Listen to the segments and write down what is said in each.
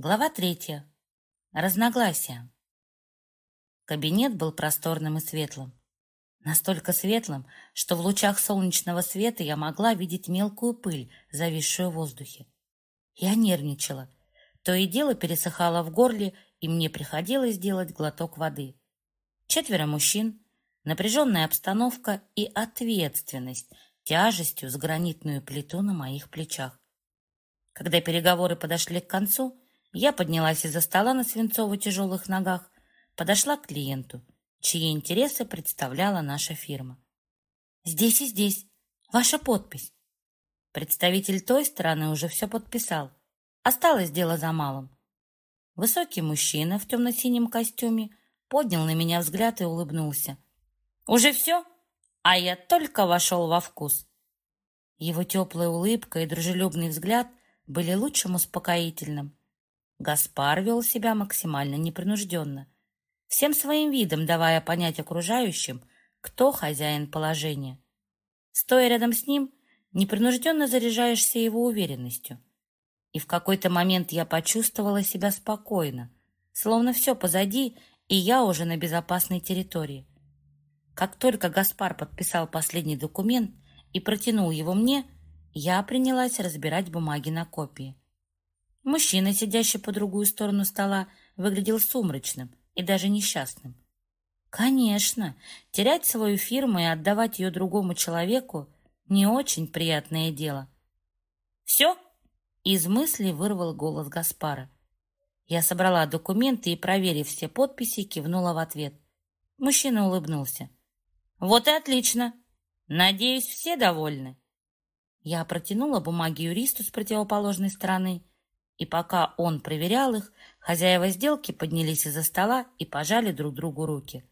Глава третья. Разногласия. Кабинет был просторным и светлым. Настолько светлым, что в лучах солнечного света я могла видеть мелкую пыль, зависшую в воздухе. Я нервничала. То и дело пересыхало в горле, и мне приходилось делать глоток воды. Четверо мужчин, напряженная обстановка и ответственность тяжестью с гранитную плиту на моих плечах. Когда переговоры подошли к концу, я поднялась из-за стола на свинцово-тяжелых ногах, подошла к клиенту, чьи интересы представляла наша фирма. «Здесь и здесь. Ваша подпись». Представитель той стороны уже все подписал. Осталось дело за малым. Высокий мужчина в темно-синем костюме поднял на меня взгляд и улыбнулся. «Уже все? А я только вошел во вкус». Его теплая улыбка и дружелюбный взгляд были лучшим успокоительным. Гаспар вел себя максимально непринужденно, всем своим видом давая понять окружающим, кто хозяин положения. Стоя рядом с ним, непринужденно заряжаешься его уверенностью. И в какой-то момент я почувствовала себя спокойно, словно все позади, и я уже на безопасной территории. Как только Гаспар подписал последний документ и протянул его мне, я принялась разбирать бумаги на копии. Мужчина, сидящий по другую сторону стола, выглядел сумрачным и даже несчастным. Конечно, терять свою фирму и отдавать ее другому человеку не очень приятное дело. «Все?» — из мысли вырвал голос Гаспара. Я собрала документы и, проверив все подписи, кивнула в ответ. Мужчина улыбнулся. «Вот и отлично. Надеюсь, все довольны?» Я протянула бумаги юристу с противоположной стороны и пока он проверял их, хозяева сделки поднялись из-за стола и пожали друг другу руки.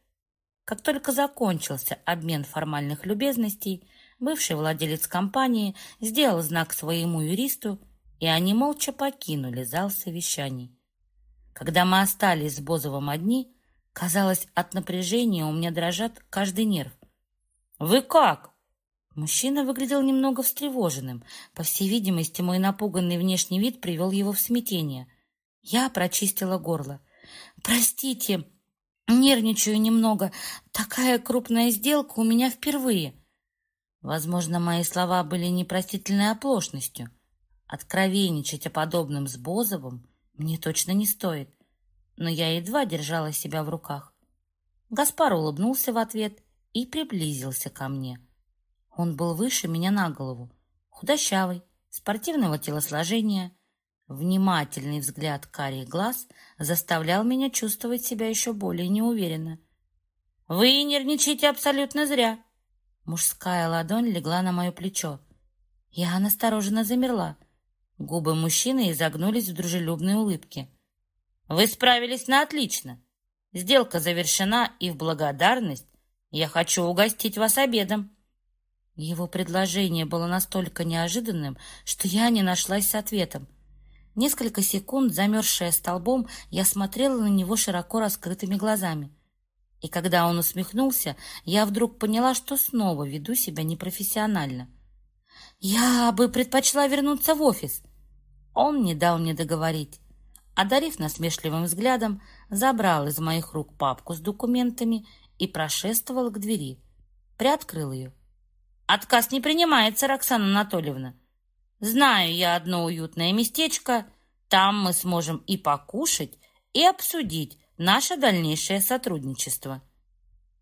Как только закончился обмен формальных любезностей, бывший владелец компании сделал знак своему юристу, и они молча покинули зал совещаний. Когда мы остались с Бозовым одни, казалось, от напряжения у меня дрожат каждый нерв. «Вы как?» Мужчина выглядел немного встревоженным. По всей видимости, мой напуганный внешний вид привел его в смятение. Я прочистила горло. «Простите, нервничаю немного. Такая крупная сделка у меня впервые». Возможно, мои слова были непростительной оплошностью. Откровенничать о подобном с Бозовым мне точно не стоит. Но я едва держала себя в руках. Гаспар улыбнулся в ответ и приблизился ко мне. Он был выше меня на голову, худощавый, спортивного телосложения. Внимательный взгляд карих глаз заставлял меня чувствовать себя еще более неуверенно. «Вы нервничаете абсолютно зря!» Мужская ладонь легла на мое плечо. Я настороженно замерла. Губы мужчины изогнулись в дружелюбной улыбке. «Вы справились на отлично. Сделка завершена, и в благодарность я хочу угостить вас обедом». Его предложение было настолько неожиданным, что я не нашлась с ответом. Несколько секунд, замерзшая столбом, я смотрела на него широко раскрытыми глазами. И когда он усмехнулся, я вдруг поняла, что снова веду себя непрофессионально. «Я бы предпочла вернуться в офис». Он не дал мне договорить. Одарив насмешливым взглядом, забрал из моих рук папку с документами и прошествовал к двери. Приоткрыл ее. Отказ не принимается, Роксана Анатольевна. Знаю я одно уютное местечко. Там мы сможем и покушать, и обсудить наше дальнейшее сотрудничество.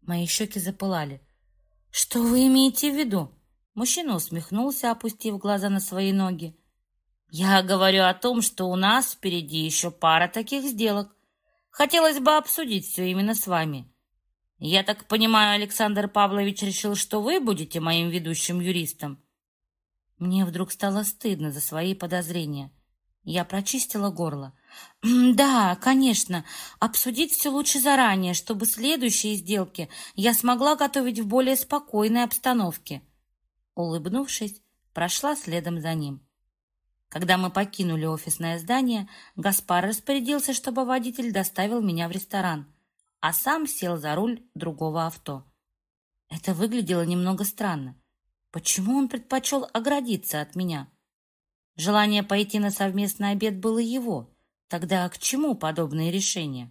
Мои щеки запылали. Что вы имеете в виду? Мужчина усмехнулся, опустив глаза на свои ноги. Я говорю о том, что у нас впереди еще пара таких сделок. Хотелось бы обсудить все именно с вами. Я так понимаю, Александр Павлович решил, что вы будете моим ведущим юристом? Мне вдруг стало стыдно за свои подозрения. Я прочистила горло. «Да, конечно. Обсудить все лучше заранее, чтобы следующие сделки я смогла готовить в более спокойной обстановке». Улыбнувшись, прошла следом за ним. Когда мы покинули офисное здание, Гаспар распорядился, чтобы водитель доставил меня в ресторан а сам сел за руль другого авто. Это выглядело немного странно. Почему он предпочел оградиться от меня? Желание пойти на совместный обед было его, Тогда к чему подобные решения?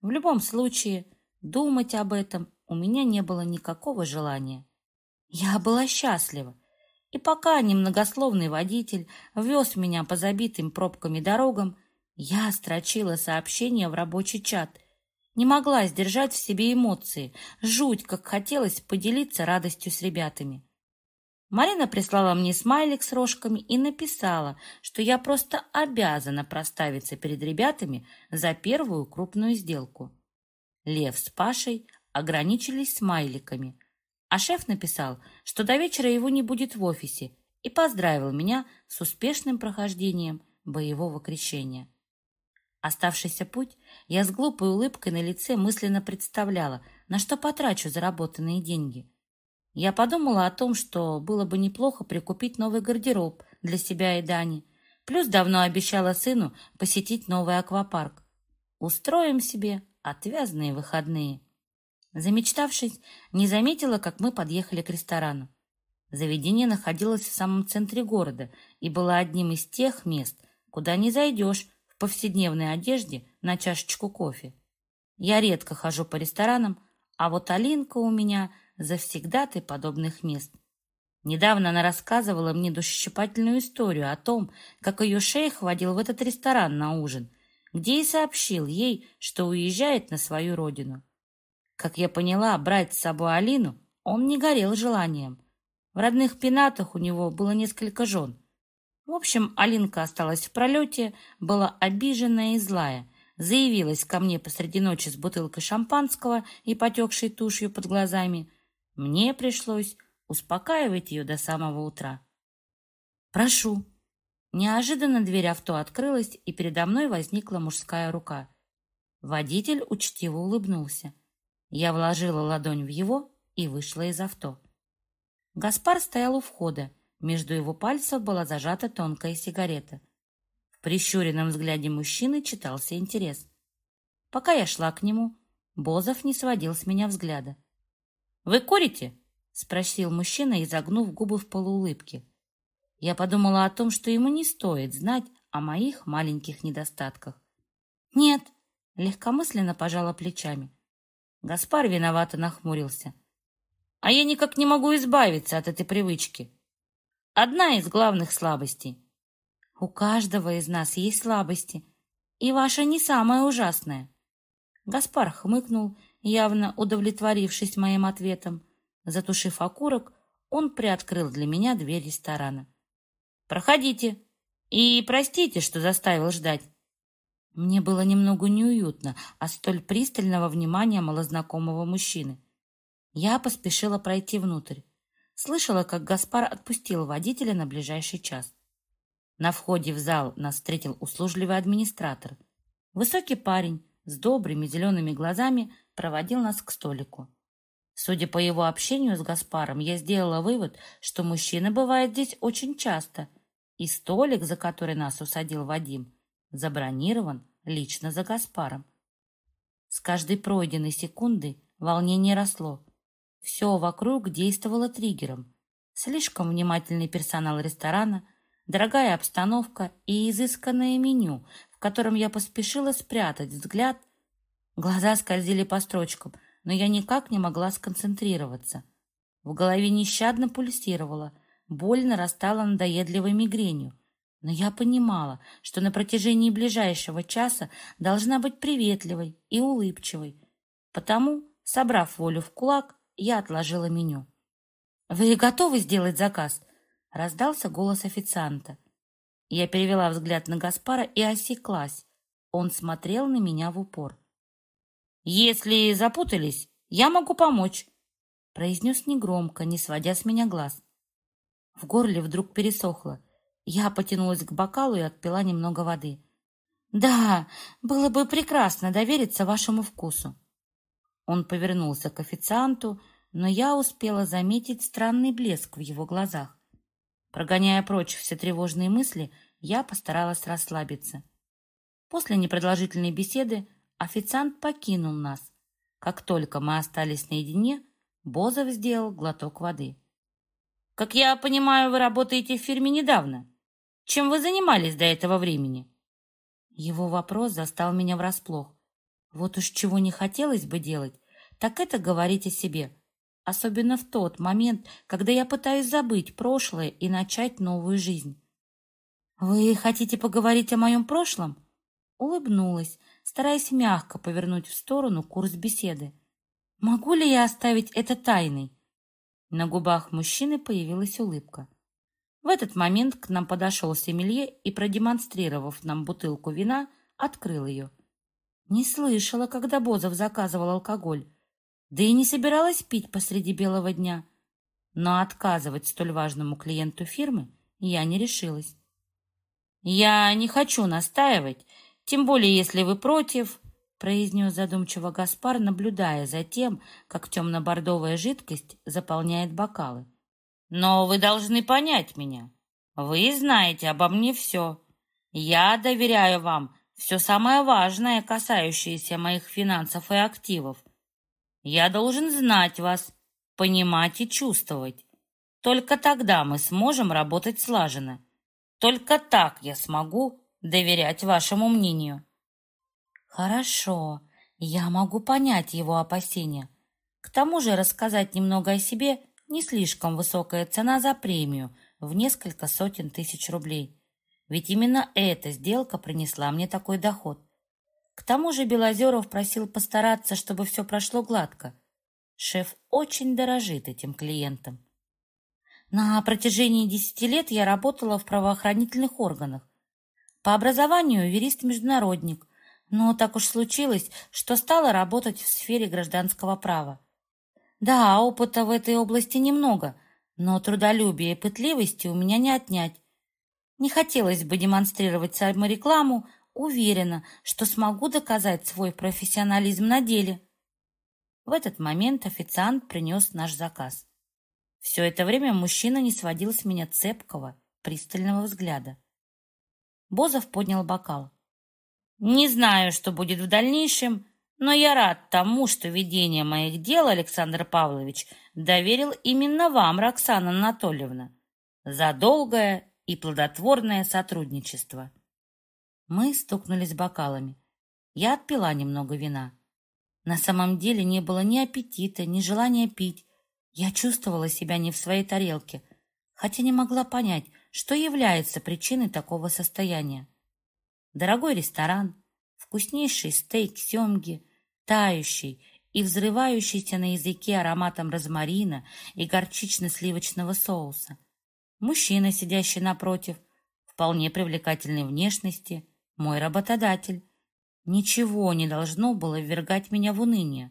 В любом случае, думать об этом у меня не было никакого желания. Я была счастлива, и пока немногословный водитель вез меня по забитым пробками дорогам, я строчила сообщения в рабочий чат. Не могла сдержать в себе эмоции. Жуть, как хотелось поделиться радостью с ребятами. Марина прислала мне смайлик с рожками и написала, что я просто обязана проставиться перед ребятами за первую крупную сделку. Лев с Пашей ограничились смайликами, а шеф написал, что до вечера его не будет в офисе и поздравил меня с успешным прохождением боевого крещения. Оставшийся путь я с глупой улыбкой на лице мысленно представляла, на что потрачу заработанные деньги. Я подумала о том, что было бы неплохо прикупить новый гардероб для себя и Дани, плюс давно обещала сыну посетить новый аквапарк. Устроим себе отвязные выходные. Замечтавшись, не заметила, как мы подъехали к ресторану. Заведение находилось в самом центре города и было одним из тех мест, куда не зайдешь повседневной одежде на чашечку кофе. Я редко хожу по ресторанам, а вот Алинка у меня завсегдатай подобных мест. Недавно она рассказывала мне душещипательную историю о том, как ее шейх водил в этот ресторан на ужин, где и сообщил ей, что уезжает на свою родину. Как я поняла, брать с собой Алину он не горел желанием. В родных пенатах у него было несколько жен. В общем, Алинка осталась в пролете, была обиженная и злая, заявилась ко мне посреди ночи с бутылкой шампанского и потекшей тушью под глазами. Мне пришлось успокаивать ее до самого утра. «Прошу». Неожиданно дверь авто открылась, и передо мной возникла мужская рука. Водитель учтиво улыбнулся. Я вложила ладонь в его и вышла из авто. Гаспар стоял у входа. Между его пальцев была зажата тонкая сигарета. В прищуренном взгляде мужчины читался интерес. Пока я шла к нему, Бозов не сводил с меня взгляда. «Вы курите?» — спросил мужчина, изогнув губы в полуулыбке. Я подумала о том, что ему не стоит знать о моих маленьких недостатках. «Нет», — легкомысленно пожала плечами. Гаспар виновато нахмурился. А я никак не могу избавиться от этой привычки. Одна из главных слабостей. У каждого из нас есть слабости, и ваша не самая ужасная. Гаспар хмыкнул, явно удовлетворившись моим ответом. Затушив окурок, он приоткрыл для меня дверь ресторана. «Проходите и простите, что заставил ждать. Мне было немного неуютно от столь пристального внимания малознакомого мужчины. Я поспешила пройти внутрь. Слышала, как Гаспар отпустил водителя на ближайший час. На входе в зал нас встретил услужливый администратор. Высокий парень с добрыми зелеными глазами проводил нас к столику. Судя по его общению с Гаспаром, я сделала вывод, что мужчина бывает здесь очень часто, и столик, за который нас усадил Вадим, забронирован лично за Гаспаром. С каждой пройденной секундой волнение росло. Все вокруг действовало триггером. Слишком внимательный персонал ресторана, дорогая обстановка и изысканное меню, в котором я поспешила спрятать взгляд. Глаза скользили по строчкам, но я никак не могла сконцентрироваться. В голове нещадно пульсировало, боль нарастала надоедливой мигренью. Но я понимала, что на протяжении ближайшего часа должна быть приветливой и улыбчивой. Потому, собрав волю в кулак, я отложила меню. «Вы готовы сделать заказ?» — раздался голос официанта. Я перевела взгляд на Гаспара и осеклась. Он смотрел на меня в упор. «Если запутались, я могу помочь», — произнес негромко, не сводя с меня глаз. В горле вдруг пересохло. Я потянулась к бокалу и отпила немного воды. «Да, было бы прекрасно довериться вашему вкусу». Он повернулся к официанту, но я успела заметить странный блеск в его глазах. Прогоняя прочь все тревожные мысли, я постаралась расслабиться. После непродолжительной беседы официант покинул нас. Как только мы остались наедине, Бозов сделал глоток воды. «Как я понимаю, вы работаете в фирме недавно?» Чем вы занимались до этого времени? Его вопрос застал меня врасплох. Вот уж чего не хотелось бы делать, так это говорить о себе. Особенно в тот момент, когда я пытаюсь забыть прошлое и начать новую жизнь. «Вы хотите поговорить о моем прошлом?» Улыбнулась, стараясь мягко повернуть в сторону курс беседы. «Могу ли я оставить это тайной?» На губах мужчины появилась улыбка. В этот момент к нам подошел Семелье и, продемонстрировав нам бутылку вина, открыл ее. Не слышала, когда Бозов заказывал алкоголь, да и не собиралась пить посреди белого дня. Но отказывать столь важному клиенту фирмы я не решилась. «Я не хочу настаивать, тем более если вы против», произнес задумчиво Гаспар, наблюдая за тем, как темно-бордовая жидкость заполняет бокалы. «Но вы должны понять меня. Вы знаете обо мне все. Я доверяю вам все самое важное, касающееся моих финансов и активов. Я должен знать вас, понимать и чувствовать. Только тогда мы сможем работать слаженно. Только так я смогу доверять вашему мнению. Хорошо, я могу понять его опасения. К тому же рассказать немного о себе не слишком высокая цена за премию в несколько сотен тысяч рублей. Ведь именно эта сделка принесла мне такой доход. К тому же Белозеров просил постараться, чтобы все прошло гладко. Шеф очень дорожит этим клиентом. На протяжении десяти лет я работала в правоохранительных органах. По образованию юрист-международник, но так уж случилось, что стала работать в сфере гражданского права. Да, опыта в этой области немного, но трудолюбие и пытливости у меня не отнять. Не хотелось бы демонстрировать саморекламу, уверена, что смогу доказать свой профессионализм на деле. В этот момент официант принес наш заказ. Все это время мужчина не сводил с меня цепкого, пристального взгляда. Бозов поднял бокал. «Не знаю, что будет в дальнейшем, но я рад тому, что ведение моих дел, Александр Павлович, доверил именно вам, Роксана Анатольевна, за долгое и плодотворное сотрудничество. Мы стукнулись бокалами. Я отпила немного вина. На самом деле не было ни аппетита, ни желания пить. Я чувствовала себя не в своей тарелке, хотя не могла понять, что является причиной такого состояния. Дорогой ресторан, вкуснейший стейк семги, тающий и взрывающийся на языке ароматом розмарина и горчично-сливочного соуса — Мужчина, сидящий напротив, вполне привлекательной внешности, мой работодатель. Ничего не должно было ввергать меня в уныние,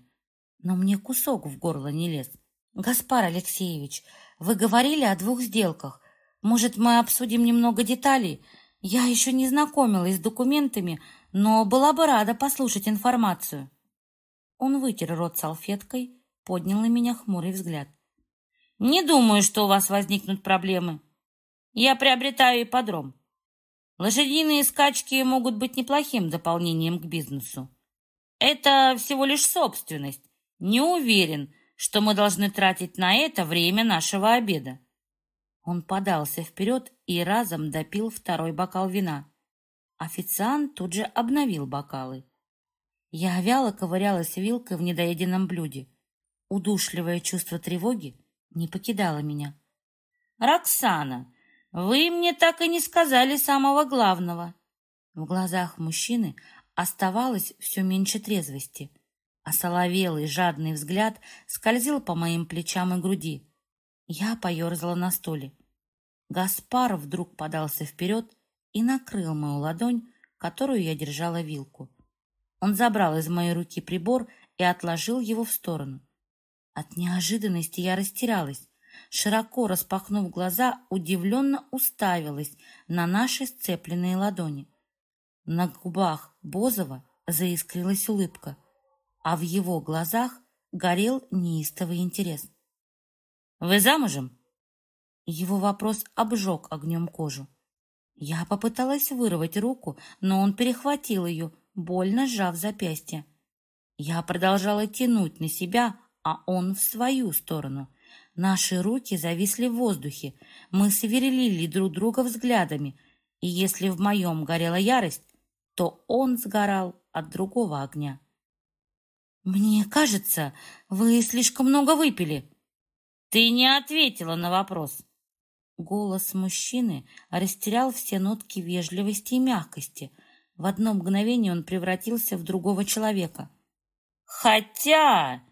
но мне кусок в горло не лез. «Гаспар Алексеевич, вы говорили о двух сделках. Может, мы обсудим немного деталей? Я еще не знакомилась с документами, но была бы рада послушать информацию». Он вытер рот салфеткой, поднял на меня хмурый взгляд. Не думаю, что у вас возникнут проблемы. Я приобретаю ипподром. Лошадиные скачки могут быть неплохим дополнением к бизнесу. Это всего лишь собственность. Не уверен, что мы должны тратить на это время нашего обеда. Он подался вперед и разом допил второй бокал вина. Официант тут же обновил бокалы. Я вяло ковырялась вилкой в недоеденном блюде. Удушливое чувство тревоги не покидала меня. «Роксана, вы мне так и не сказали самого главного». В глазах мужчины оставалось все меньше трезвости, а соловелый жадный взгляд скользил по моим плечам и груди. Я поерзала на стуле. Гаспар вдруг подался вперед и накрыл мою ладонь, которую я держала вилку. Он забрал из моей руки прибор и отложил его в сторону. От неожиданности я растерялась. Широко распахнув глаза, удивленно уставилась на наши сцепленные ладони. На губах Бозова заискрилась улыбка, а в его глазах горел неистовый интерес. «Вы замужем?» Его вопрос обжег огнем кожу. Я попыталась вырвать руку, но он перехватил ее, больно сжав запястье. Я продолжала тянуть на себя, а он в свою сторону. Наши руки зависли в воздухе. Мы сверлили друг друга взглядами, и если в моем горела ярость, то он сгорал от другого огня. «Мне кажется, вы слишком много выпили». «Ты не ответила на вопрос». Голос мужчины растерял все нотки вежливости и мягкости. В одно мгновение он превратился в другого человека. «Хотя...» —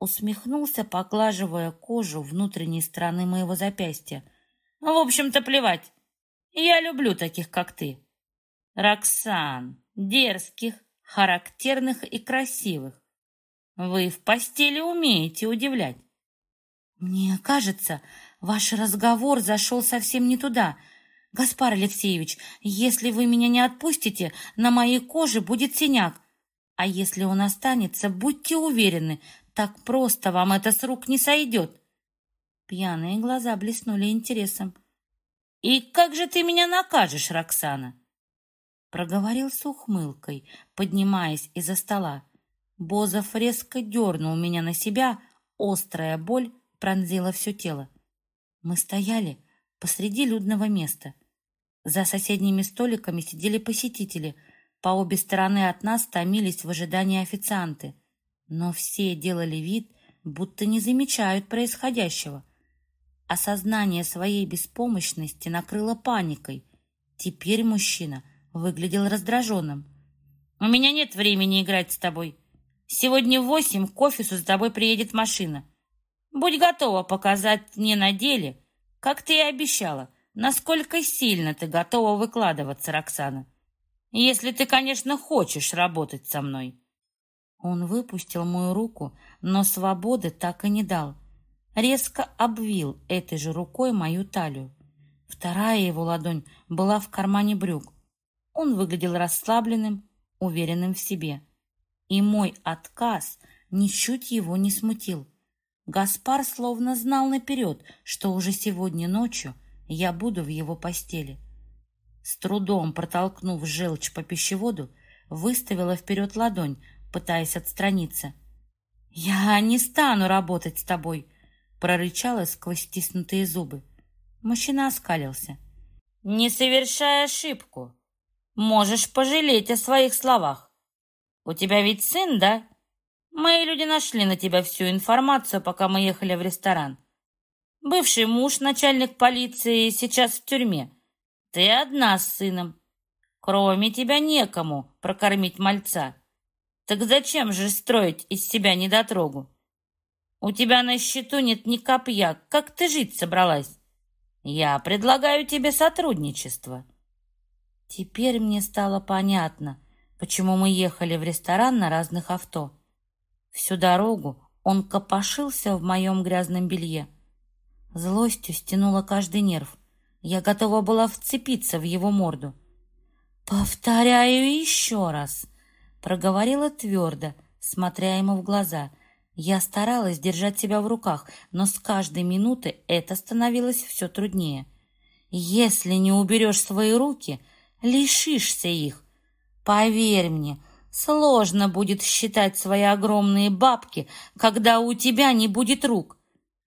усмехнулся, поглаживая кожу внутренней стороны моего запястья. «В общем-то, плевать. Я люблю таких, как ты. Роксан, дерзких, характерных и красивых. Вы в постели умеете удивлять. Мне кажется, ваш разговор зашел совсем не туда. Гаспар Алексеевич, если вы меня не отпустите, на моей коже будет синяк. А если он останется, будьте уверены, так просто вам это с рук не сойдет. Пьяные глаза блеснули интересом. «И как же ты меня накажешь, Роксана?» Проговорил с ухмылкой, поднимаясь из-за стола. Бозов резко дернул меня на себя, острая боль пронзила все тело. Мы стояли посреди людного места. За соседними столиками сидели посетители. По обе стороны от нас томились в ожидании официанты. Но все делали вид, будто не замечают происходящего. Осознание своей беспомощности накрыло паникой. Теперь мужчина выглядел раздраженным. «У меня нет времени играть с тобой. Сегодня в восемь к офису с тобой приедет машина. Будь готова показать мне на деле, как ты и обещала, насколько сильно ты готова выкладываться, Роксана. Если ты, конечно, хочешь работать со мной». Он выпустил мою руку, но свободы так и не дал. Резко обвил этой же рукой мою талию. Вторая его ладонь была в кармане брюк. Он выглядел расслабленным, уверенным в себе и мой отказ ничуть его не смутил. Гаспар словно знал наперед, что уже сегодня ночью я буду в его постели. С трудом протолкнув желчь по пищеводу, выставила вперед ладонь, пытаясь отстраниться. «Я не стану работать с тобой!» прорычала сквозь стиснутые зубы. Мужчина оскалился. «Не совершай ошибку. Можешь пожалеть о своих словах. У тебя ведь сын, да? Мои люди нашли на тебя всю информацию, пока мы ехали в ресторан. Бывший муж, начальник полиции, сейчас в тюрьме. Ты одна с сыном. Кроме тебя некому прокормить мальца. Так зачем же строить из себя недотрогу? У тебя на счету нет ни копья. Как ты жить собралась? Я предлагаю тебе сотрудничество. Теперь мне стало понятно, почему мы ехали в ресторан на разных авто. Всю дорогу он копошился в моем грязном белье. Злостью стянула каждый нерв. Я готова была вцепиться в его морду. «Повторяю еще раз», — проговорила твердо, смотря ему в глаза. Я старалась держать себя в руках, но с каждой минуты это становилось все труднее. «Если не уберешь свои руки, лишишься их, Поверь мне, сложно будет считать свои огромные бабки, когда у тебя не будет рук.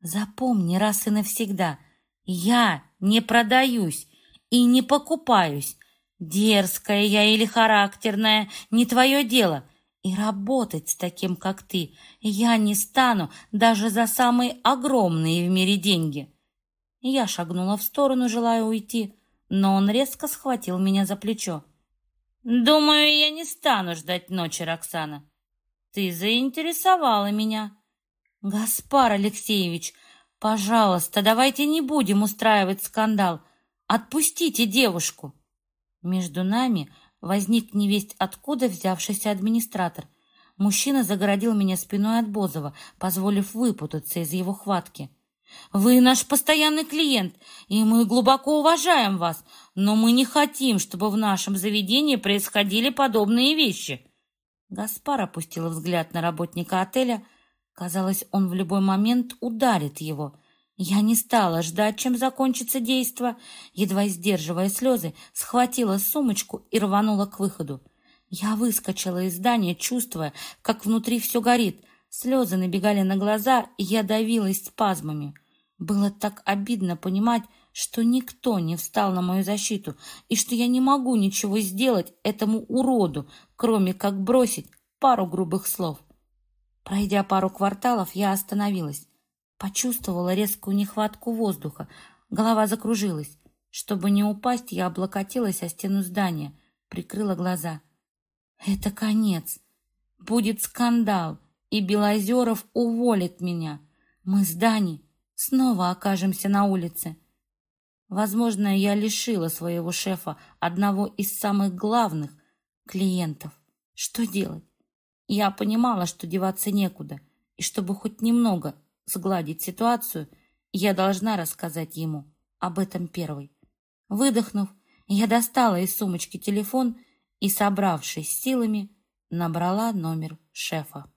Запомни раз и навсегда, я не продаюсь и не покупаюсь. Дерзкая я или характерная, не твое дело. И работать с таким, как ты, я не стану даже за самые огромные в мире деньги. Я шагнула в сторону, желая уйти, но он резко схватил меня за плечо. Думаю, я не стану ждать ночи, Роксана. Ты заинтересовала меня. Гаспар Алексеевич, пожалуйста, давайте не будем устраивать скандал. Отпустите девушку. Между нами возник невесть откуда взявшийся администратор. Мужчина загородил меня спиной от Бозова, позволив выпутаться из его хватки. Вы наш постоянный клиент, и мы глубоко уважаем вас, но мы не хотим, чтобы в нашем заведении происходили подобные вещи». Гаспар опустил взгляд на работника отеля. Казалось, он в любой момент ударит его. Я не стала ждать, чем закончится действо. Едва сдерживая слезы, схватила сумочку и рванула к выходу. Я выскочила из здания, чувствуя, как внутри все горит. Слезы набегали на глаза, и я давилась спазмами. Было так обидно понимать, что никто не встал на мою защиту и что я не могу ничего сделать этому уроду, кроме как бросить пару грубых слов. Пройдя пару кварталов, я остановилась. Почувствовала резкую нехватку воздуха. Голова закружилась. Чтобы не упасть, я облокотилась о стену здания, прикрыла глаза. Это конец. Будет скандал, и Белозеров уволит меня. Мы с Даней снова окажемся на улице. Возможно, я лишила своего шефа одного из самых главных клиентов. Что делать? Я понимала, что деваться некуда, и чтобы хоть немного сгладить ситуацию, я должна рассказать ему об этом первой. Выдохнув, я достала из сумочки телефон и, собравшись силами, набрала номер шефа.